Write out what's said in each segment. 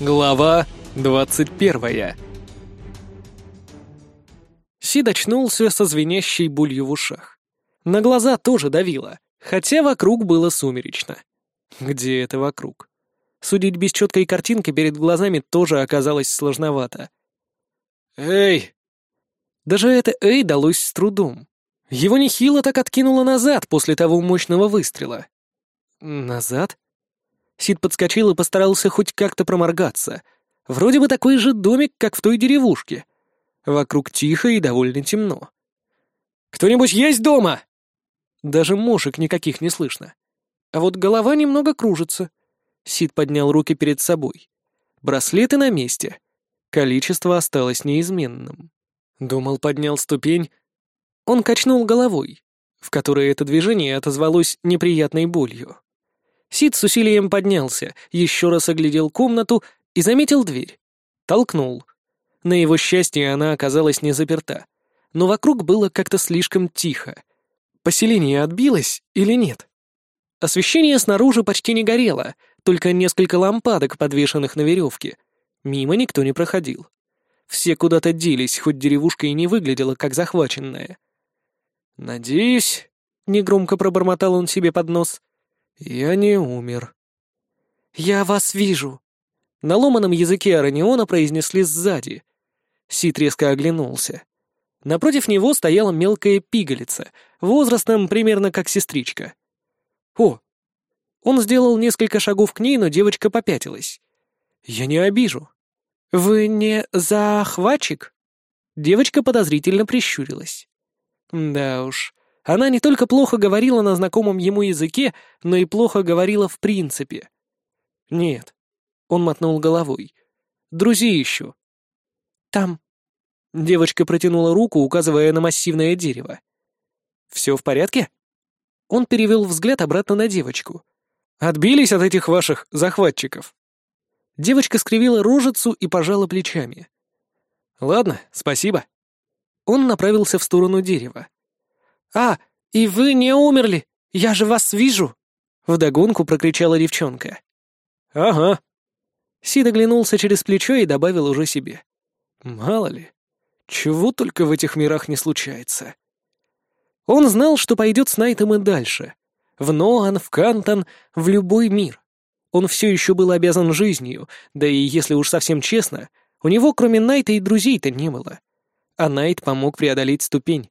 Глава 21 Сид очнулся со звенящей болью в ушах. На глаза тоже давило, хотя вокруг было сумеречно. Где это вокруг? Судить без четкой картинки перед глазами тоже оказалось сложновато. «Эй!» Даже это «эй» далось с трудом. Его нехило так откинуло назад после того мощного выстрела. «Назад?» Сид подскочил и постарался хоть как-то проморгаться. Вроде бы такой же домик, как в той деревушке. Вокруг тихо и довольно темно. «Кто-нибудь есть дома?» Даже мошек никаких не слышно. А вот голова немного кружится. Сид поднял руки перед собой. Браслеты на месте. Количество осталось неизменным. Думал, поднял ступень. Он качнул головой, в которой это движение отозвалось неприятной болью. Сид с усилием поднялся, еще раз оглядел комнату и заметил дверь. Толкнул. На его счастье она оказалась не заперта. Но вокруг было как-то слишком тихо. Поселение отбилось или нет? Освещение снаружи почти не горело, только несколько лампадок, подвешенных на веревке. Мимо никто не проходил. Все куда-то делись, хоть деревушка и не выглядела как захваченная. «Надеюсь», — негромко пробормотал он себе под нос, «Я не умер». «Я вас вижу!» На ломаном языке Араниона произнесли сзади. Сид резко оглянулся. Напротив него стояла мелкая пигалица, возрастом примерно как сестричка. «О!» Он сделал несколько шагов к ней, но девочка попятилась. «Я не обижу». «Вы не захватчик?» Девочка подозрительно прищурилась. «Да уж, она не только плохо говорила на знакомом ему языке, но и плохо говорила в принципе. «Нет», — он мотнул головой. «Друзей ищу». «Там». Девочка протянула руку, указывая на массивное дерево. «Все в порядке?» Он перевел взгляд обратно на девочку. «Отбились от этих ваших захватчиков?» Девочка скривила рожицу и пожала плечами. «Ладно, спасибо». Он направился в сторону дерева. «А, и вы не умерли! Я же вас вижу!» Вдогонку прокричала девчонка. «Ага». Сид оглянулся через плечо и добавил уже себе. «Мало ли, чего только в этих мирах не случается». Он знал, что пойдет с Найтом и дальше. В Ноан, в Кантон, в любой мир. Он все еще был обязан жизнью, да и, если уж совсем честно, у него кроме Найта и друзей-то не было. А Найт помог преодолеть ступень.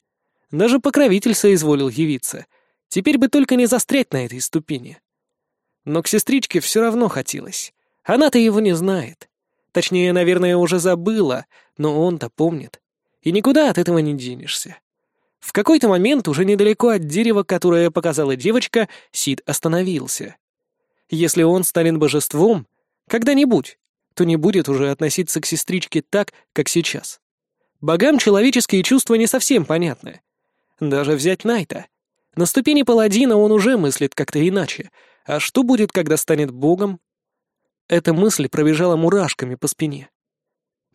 Даже покровитель соизволил явиться. Теперь бы только не застрять на этой ступени. Но к сестричке все равно хотелось. Она-то его не знает. Точнее, наверное, уже забыла, но он-то помнит. И никуда от этого не денешься. В какой-то момент, уже недалеко от дерева, которое показала девочка, Сид остановился. Если он станет божеством, когда-нибудь, то не будет уже относиться к сестричке так, как сейчас. Богам человеческие чувства не совсем понятны. Даже взять Найта. На ступени паладина он уже мыслит как-то иначе. А что будет, когда станет богом? Эта мысль пробежала мурашками по спине.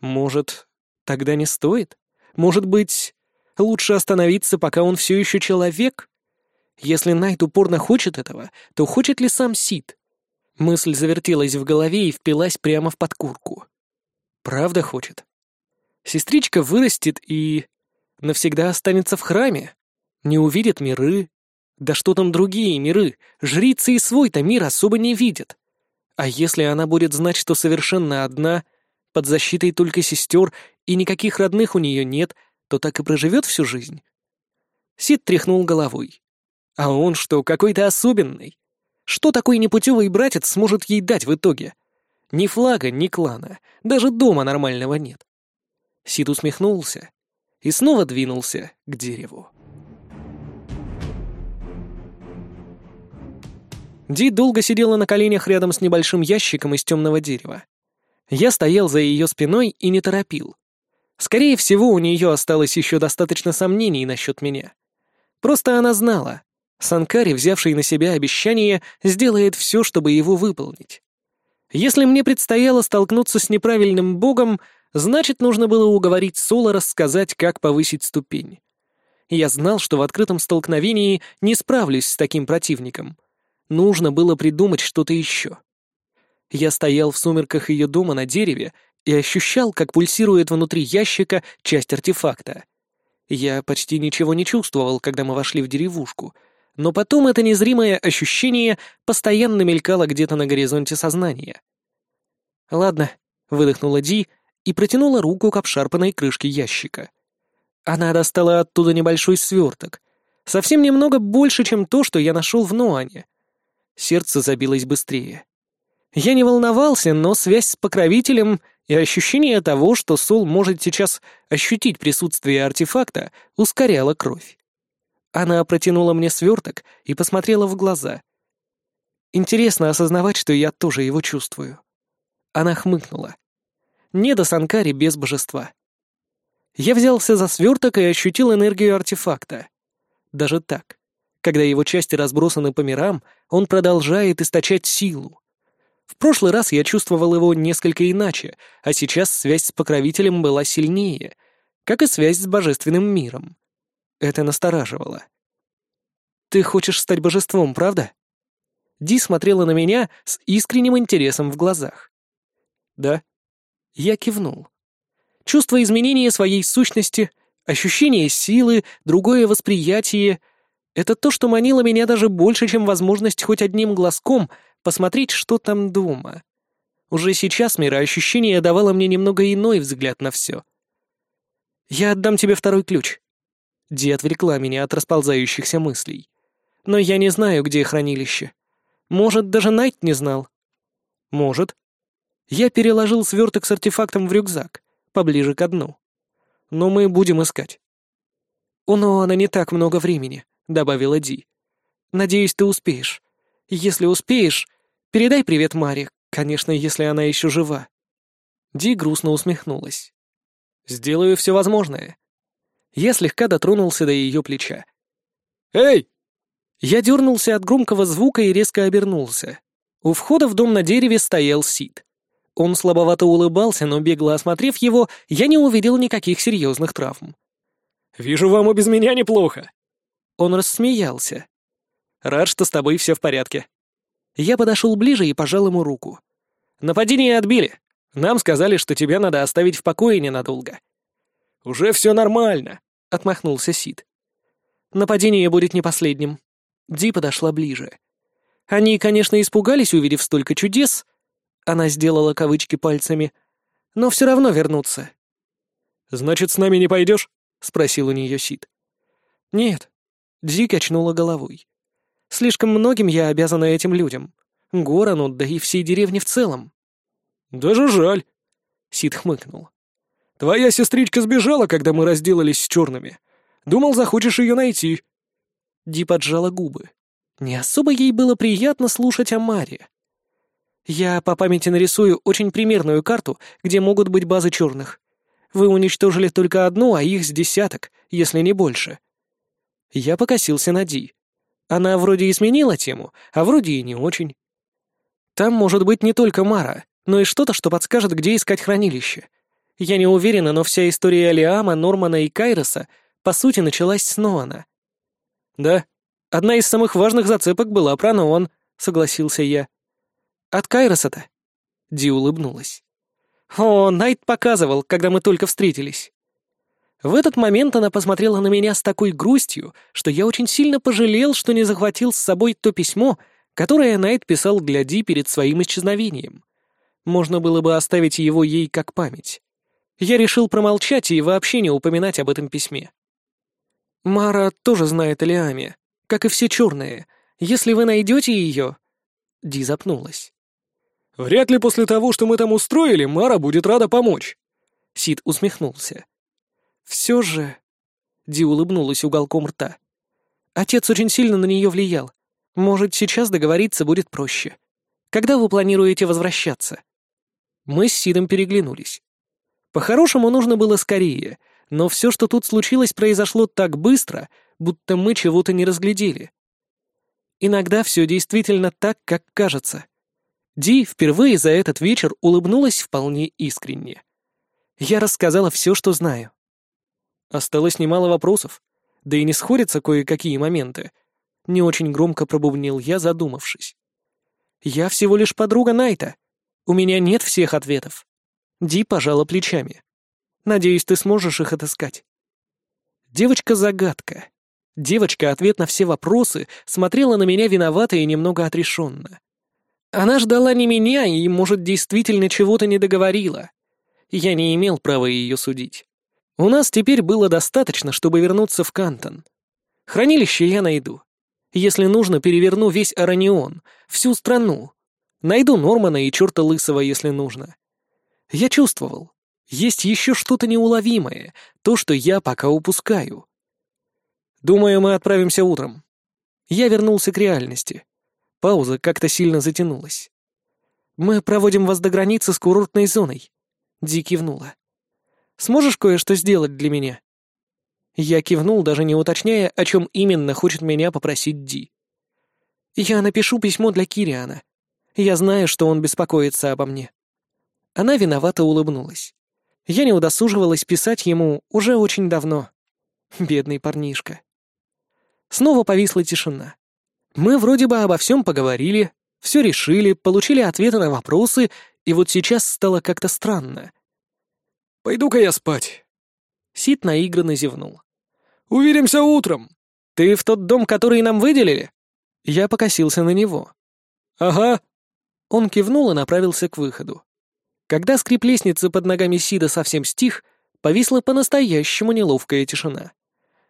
Может, тогда не стоит? Может быть, лучше остановиться, пока он все еще человек? Если Найт упорно хочет этого, то хочет ли сам Сид? Мысль завертелась в голове и впилась прямо в подкурку. Правда хочет? Сестричка вырастет и... навсегда останется в храме? Не увидит миры. Да что там другие миры? Жрицы и свой-то мир особо не видят. А если она будет знать, что совершенно одна, под защитой только сестер, и никаких родных у нее нет, то так и проживет всю жизнь? Сид тряхнул головой. А он что, какой-то особенный? Что такой непутевый братец сможет ей дать в итоге? Ни флага, ни клана, даже дома нормального нет. Сид усмехнулся и снова двинулся к дереву. Ди долго сидела на коленях рядом с небольшим ящиком из темного дерева. Я стоял за ее спиной и не торопил. Скорее всего, у нее осталось еще достаточно сомнений насчет меня. Просто она знала. Санкари, взявший на себя обещание, сделает все, чтобы его выполнить. Если мне предстояло столкнуться с неправильным богом, значит, нужно было уговорить Соло рассказать, как повысить ступень. Я знал, что в открытом столкновении не справлюсь с таким противником — Нужно было придумать что-то еще. Я стоял в сумерках ее дома на дереве и ощущал, как пульсирует внутри ящика часть артефакта. Я почти ничего не чувствовал, когда мы вошли в деревушку, но потом это незримое ощущение постоянно мелькало где-то на горизонте сознания. «Ладно», — выдохнула Ди и протянула руку к обшарпанной крышке ящика. Она достала оттуда небольшой сверток, совсем немного больше, чем то, что я нашел в Ноане. Сердце забилось быстрее. Я не волновался, но связь с покровителем и ощущение того, что Сол может сейчас ощутить присутствие артефакта, ускоряло кровь. Она протянула мне сверток и посмотрела в глаза. Интересно осознавать, что я тоже его чувствую. Она хмыкнула. Не до Санкари без божества. Я взялся за сверток и ощутил энергию артефакта. Даже так, когда его части разбросаны по мирам, он продолжает источать силу. В прошлый раз я чувствовал его несколько иначе, а сейчас связь с покровителем была сильнее, как и связь с божественным миром. Это настораживало. «Ты хочешь стать божеством, правда?» Ди смотрела на меня с искренним интересом в глазах. «Да». Я кивнул. Чувство изменения своей сущности, ощущение силы, другое восприятие — это то, что манило меня даже больше, чем возможность хоть одним глазком — посмотреть, что там дома. Уже сейчас мироощущение давало мне немного иной взгляд на все. «Я отдам тебе второй ключ». Ди отвлекла меня от расползающихся мыслей. «Но я не знаю, где хранилище. Может, даже Найт не знал?» «Может». Я переложил сверток с артефактом в рюкзак, поближе к дну. «Но мы будем искать». «У Ноана не так много времени», — добавила Ди. «Надеюсь, ты успеешь. Если успеешь, Передай привет Маре, конечно, если она еще жива». Ди грустно усмехнулась. «Сделаю все возможное». Я слегка дотронулся до ее плеча. «Эй!» Я дернулся от громкого звука и резко обернулся. У входа в дом на дереве стоял Сид. Он слабовато улыбался, но бегло осмотрев его, я не увидел никаких серьезных травм. «Вижу, вам и без меня неплохо!» Он рассмеялся. «Рад, что с тобой все в порядке». Я подошел ближе и пожал ему руку. «Нападение отбили. Нам сказали, что тебя надо оставить в покое ненадолго». «Уже все нормально», — отмахнулся Сид. «Нападение будет не последним». Ди подошла ближе. Они, конечно, испугались, увидев столько чудес. Она сделала кавычки пальцами. Но все равно вернутся. «Значит, с нами не пойдешь?» — спросил у нее Сид. «Нет». Ди качнула головой. Слишком многим я обязана этим людям. Горану, да и всей деревне в целом». «Даже жаль», — Сид хмыкнул. «Твоя сестричка сбежала, когда мы разделались с черными. Думал, захочешь ее найти». Ди поджала губы. Не особо ей было приятно слушать о Маре. «Я по памяти нарисую очень примерную карту, где могут быть базы черных. Вы уничтожили только одну, а их с десяток, если не больше». Я покосился на Ди. Она вроде и сменила тему, а вроде и не очень. Там может быть не только Мара, но и что-то, что подскажет, где искать хранилище. Я не уверена, но вся история Алиама, Нормана и Кайроса по сути началась с Ноана. «Да, одна из самых важных зацепок была про Ноан», — согласился я. «От Кайроса-то?» Ди улыбнулась. «О, Найт показывал, когда мы только встретились». В этот момент она посмотрела на меня с такой грустью, что я очень сильно пожалел, что не захватил с собой то письмо, которое Найт писал для Ди перед своим исчезновением. Можно было бы оставить его ей как память. Я решил промолчать и вообще не упоминать об этом письме. Мара тоже знает о Лиаме, как и все черные. Если вы найдете ее... Ди запнулась. «Вряд ли после того, что мы там устроили, Мара будет рада помочь». Сид усмехнулся. «Все же...» Ди улыбнулась уголком рта. «Отец очень сильно на нее влиял. Может, сейчас договориться будет проще. Когда вы планируете возвращаться?» Мы с Сидом переглянулись. По-хорошему, нужно было скорее, но все, что тут случилось, произошло так быстро, будто мы чего-то не разглядели. Иногда все действительно так, как кажется. Ди впервые за этот вечер улыбнулась вполне искренне. Я рассказала все, что знаю. Осталось немало вопросов, да и не сходятся кое-какие моменты. Не очень громко пробубнил я, задумавшись. Я всего лишь подруга Найта. У меня нет всех ответов. Ди пожала плечами. Надеюсь, ты сможешь их отыскать. Девочка-загадка. Девочка, ответ на все вопросы, смотрела на меня виновато и немного отрешенно. Она ждала не меня и, может, действительно чего-то не договорила. Я не имел права ее судить. У нас теперь было достаточно, чтобы вернуться в Кантон. Хранилище я найду. Если нужно, переверну весь Аранион, всю страну. Найду Нормана и черта Лысого, если нужно. Я чувствовал. Есть еще что-то неуловимое, то, что я пока упускаю. Думаю, мы отправимся утром. Я вернулся к реальности. Пауза как-то сильно затянулась. Мы проводим вас до границы с курортной зоной. Ди кивнула. Сможешь кое-что сделать для меня? Я кивнул, даже не уточняя, о чем именно хочет меня попросить Ди. Я напишу письмо для Кириана. Я знаю, что он беспокоится обо мне. Она виновато улыбнулась. Я не удосуживалась писать ему уже очень давно. Бедный парнишка. Снова повисла тишина. Мы вроде бы обо всем поговорили, все решили, получили ответы на вопросы, и вот сейчас стало как-то странно. «Пойду-ка я спать». Сид наигранно зевнул. «Увидимся утром». «Ты в тот дом, который нам выделили?» Я покосился на него. «Ага». Он кивнул и направился к выходу. Когда скрип лестницы под ногами Сида совсем стих, повисла по-настоящему неловкая тишина.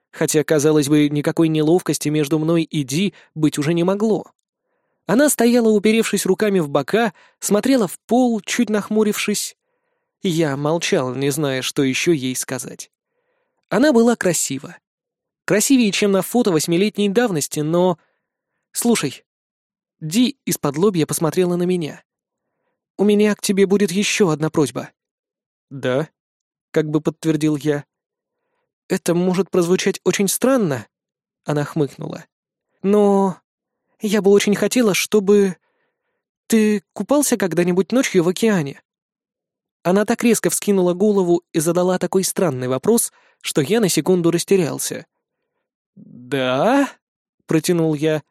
Хотя, казалось бы, никакой неловкости между мной и Ди быть уже не могло. Она стояла, уперевшись руками в бока, смотрела в пол, чуть нахмурившись. Я молчал, не зная, что еще ей сказать. Она была красива. Красивее, чем на фото восьмилетней давности, но... Слушай. Ди из-под лобья посмотрела на меня. «У меня к тебе будет еще одна просьба». «Да», — как бы подтвердил я. «Это может прозвучать очень странно», — она хмыкнула. «Но я бы очень хотела, чтобы... Ты купался когда-нибудь ночью в океане?» Она так резко вскинула голову и задала такой странный вопрос, что я на секунду растерялся. «Да?» — протянул я.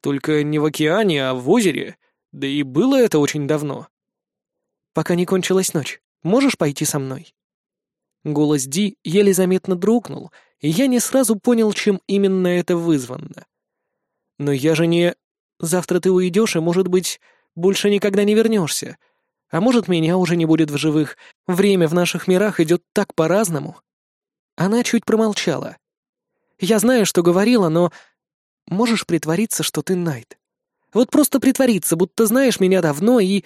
«Только не в океане, а в озере. Да и было это очень давно». «Пока не кончилась ночь, можешь пойти со мной?» Голос Ди еле заметно дрогнул, и я не сразу понял, чем именно это вызвано. «Но я же не... Завтра ты уйдешь, и, может быть, больше никогда не вернешься. А может, меня уже не будет в живых. Время в наших мирах идет так по-разному». Она чуть промолчала. «Я знаю, что говорила, но... Можешь притвориться, что ты Найт. Вот просто притвориться, будто знаешь меня давно, и...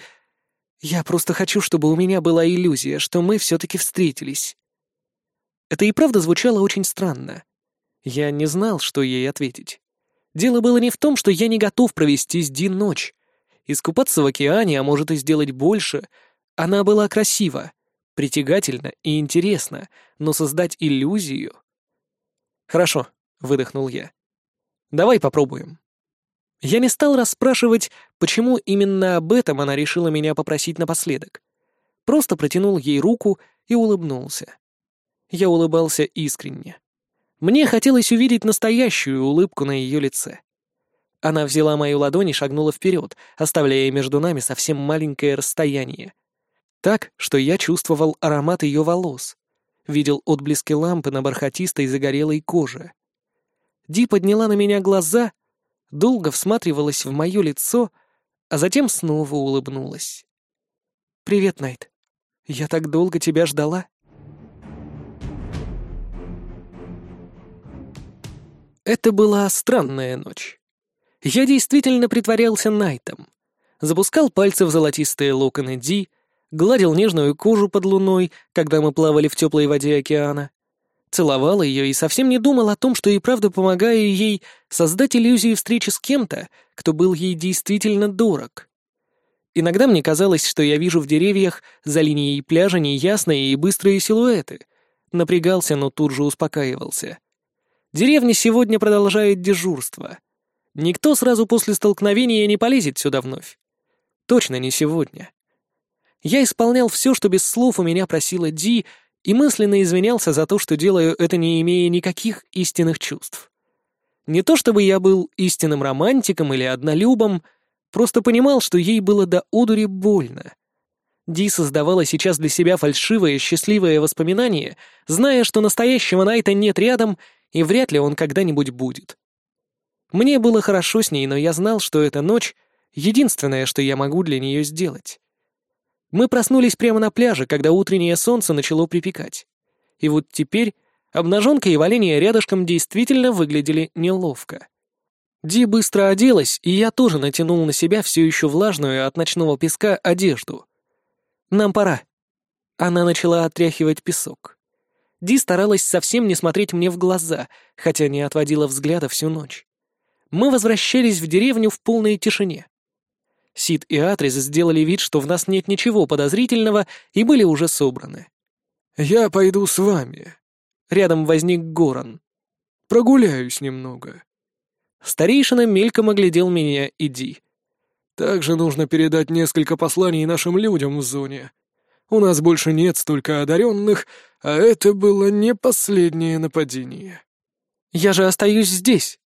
Я просто хочу, чтобы у меня была иллюзия, что мы все-таки встретились». Это и правда звучало очень странно. Я не знал, что ей ответить. Дело было не в том, что я не готов провести с Дин ночь. Искупаться в океане, а может и сделать больше. Она была красива, притягательна и интересна, но создать иллюзию... «Хорошо», — выдохнул я. «Давай попробуем». Я не стал расспрашивать, почему именно об этом она решила меня попросить напоследок. Просто протянул ей руку и улыбнулся. Я улыбался искренне. Мне хотелось увидеть настоящую улыбку на ее лице. Она взяла мою ладонь и шагнула вперед, оставляя между нами совсем маленькое расстояние. Так, что я чувствовал аромат ее волос, видел отблески лампы на бархатистой загорелой коже. Ди подняла на меня глаза, долго всматривалась в мое лицо, а затем снова улыбнулась. «Привет, Найт. Я так долго тебя ждала». Это была странная ночь. Я действительно притворялся Найтом. Запускал пальцы в золотистые локоны Ди, гладил нежную кожу под луной, когда мы плавали в теплой воде океана. Целовал ее и совсем не думал о том, что и правда помогаю ей создать иллюзию встречи с кем-то, кто был ей действительно дорог. Иногда мне казалось, что я вижу в деревьях за линией пляжа неясные и быстрые силуэты. Напрягался, но тут же успокаивался. Деревня сегодня продолжает дежурство. Никто сразу после столкновения не полезет сюда вновь. Точно не сегодня. Я исполнял все, что без слов у меня просила Ди, и мысленно извинялся за то, что делаю это, не имея никаких истинных чувств. Не то чтобы я был истинным романтиком или однолюбом, Просто понимал, что ей было до одури больно. Ди создавала сейчас для себя фальшивое, счастливое воспоминание, зная, что настоящего Найта нет рядом, и вряд ли он когда-нибудь будет. Мне было хорошо с ней, но я знал, что эта ночь — единственное, что я могу для нее сделать. Мы проснулись прямо на пляже, когда утреннее солнце начало припекать. И вот теперь обнаженка и валение рядышком действительно выглядели неловко. Ди быстро оделась, и я тоже натянул на себя все еще влажную от ночного песка одежду — нам пора». Она начала отряхивать песок. Ди старалась совсем не смотреть мне в глаза, хотя не отводила взгляда всю ночь. Мы возвращались в деревню в полной тишине. Сид и Атрис сделали вид, что в нас нет ничего подозрительного, и были уже собраны. «Я пойду с вами». Рядом возник Горан. «Прогуляюсь немного». Старейшина мельком оглядел меня и Ди. Также нужно передать несколько посланий нашим людям в зоне. У нас больше нет столько одаренных, а это было не последнее нападение. Я же остаюсь здесь.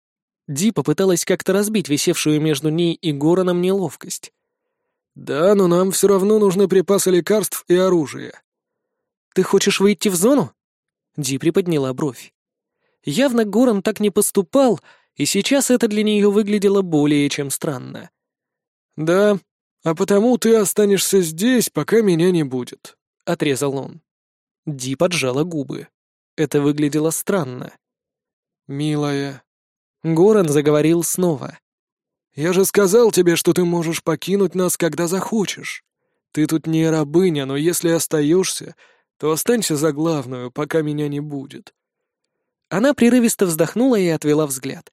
Ди попыталась как-то разбить висевшую между ней и Гороном неловкость. Да, но нам все равно нужны припасы лекарств и оружия. Ты хочешь выйти в зону? Ди приподняла бровь. Явно Горан так не поступал, и сейчас это для нее выглядело более чем странно. «Да, а потому ты останешься здесь, пока меня не будет», — отрезал он. Ди поджала губы. Это выглядело странно. «Милая...» Горан заговорил снова. «Я же сказал тебе, что ты можешь покинуть нас, когда захочешь. Ты тут не рабыня, но если остаешься, то останься за главную, пока меня не будет». Она прерывисто вздохнула и отвела взгляд.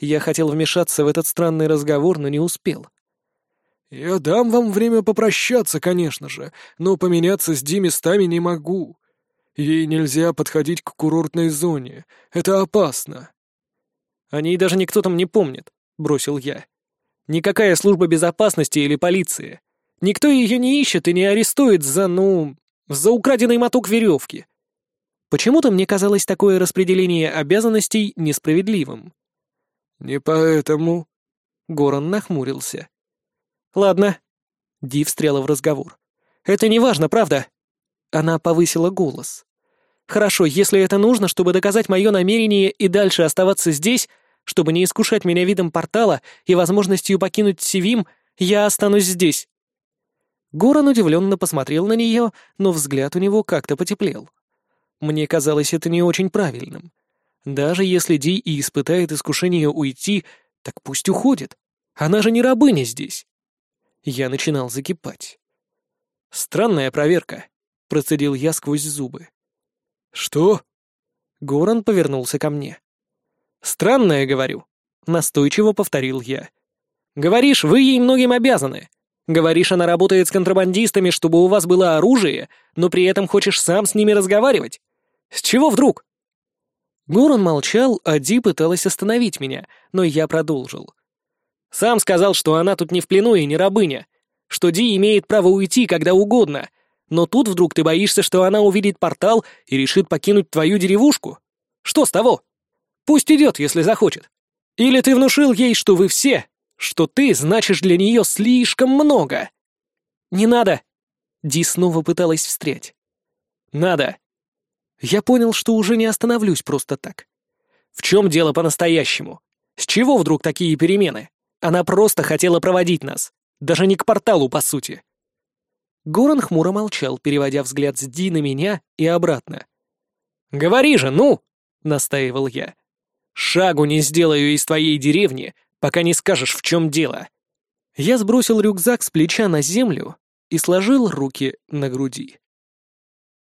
Я хотел вмешаться в этот странный разговор, но не успел. «Я дам вам время попрощаться, конечно же, но поменяться с Ди местами не могу. Ей нельзя подходить к курортной зоне. Это опасно». «О ней даже никто там не помнит», — бросил я. «Никакая служба безопасности или полиция. Никто ее не ищет и не арестует за, ну, за украденный моток веревки. Почему-то мне казалось такое распределение обязанностей несправедливым». «Не поэтому...» — Горан нахмурился. «Ладно». Ди встряла в разговор. «Это не важно, правда?» Она повысила голос. «Хорошо, если это нужно, чтобы доказать мое намерение и дальше оставаться здесь, чтобы не искушать меня видом портала и возможностью покинуть Севим, я останусь здесь». Горан удивленно посмотрел на нее, но взгляд у него как-то потеплел. Мне казалось это не очень правильным. Даже если Ди и испытает искушение уйти, так пусть уходит. Она же не рабыня здесь. Я начинал закипать. «Странная проверка», — процедил я сквозь зубы. «Что?» Горан повернулся ко мне. «Странное, говорю», — настойчиво повторил я. «Говоришь, вы ей многим обязаны. Говоришь, она работает с контрабандистами, чтобы у вас было оружие, но при этом хочешь сам с ними разговаривать. С чего вдруг?» Горан молчал, а Ди пыталась остановить меня, но я продолжил. Сам сказал, что она тут не в плену и не рабыня, что Ди имеет право уйти когда угодно, но тут вдруг ты боишься, что она увидит портал и решит покинуть твою деревушку? Что с того? Пусть идет, если захочет. Или ты внушил ей, что вы все, что ты значишь для нее слишком много? Не надо. Ди снова пыталась встрять. Надо. Я понял, что уже не остановлюсь просто так. В чем дело по-настоящему? С чего вдруг такие перемены? Она просто хотела проводить нас. Даже не к порталу, по сути. Горан хмуро молчал, переводя взгляд с Ди на меня и обратно. «Говори же, ну!» — настаивал я. «Шагу не сделаю из твоей деревни, пока не скажешь, в чем дело». Я сбросил рюкзак с плеча на землю и сложил руки на груди.